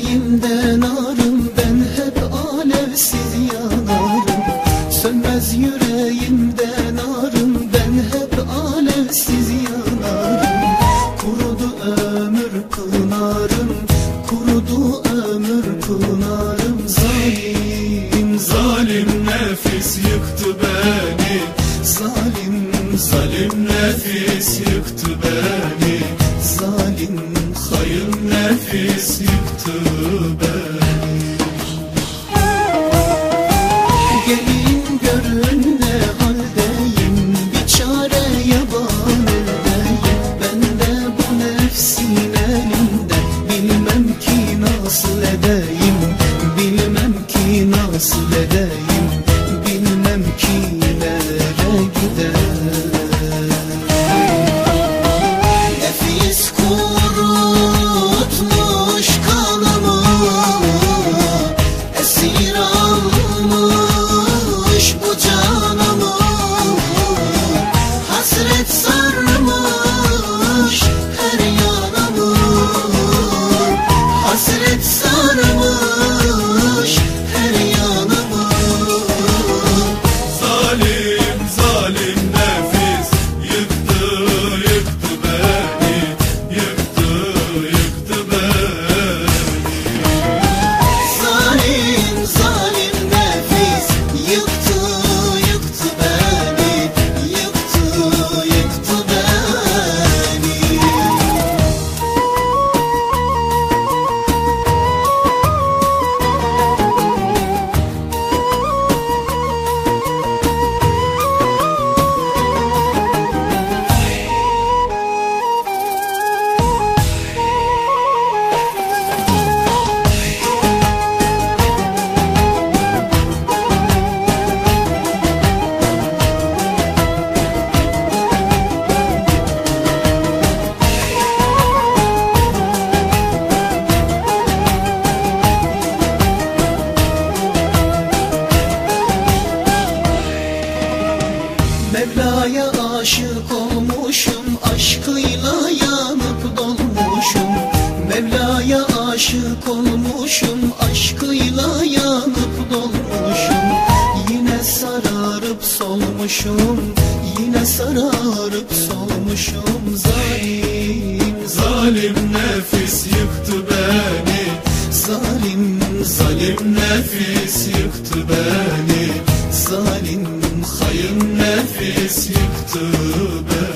yüreğimden arım ben hep alevsiz yanarım. Sönmez yüreğimden arım ben hep alevsiz yanarım. Kurudu ömür kınarım kurudu ömür kınarım Zalim zalim nefis yıktı beni. Zalim zalim nefis yıktı beni. Zalim nefis yıktı beni Gelin görün ne haldeyim Bir çare yaban eldeyim Ben de bu nefsin elinde Bilmem ki nasıl edeyim. Bilmem ki nasıl edeyim Mevla'ya aşık olmuşum Aşkıyla yanıp dolmuşum. Mevla'ya aşık olmuşum Aşkıyla yanıp dolmuşum. Yine sararıp solmuşum Yine sararıp solmuşum. Zalim, Zalim nefis yıktı beni. Zalim, Zalim nefis yıktı beni. Zalim nefis yıktı beni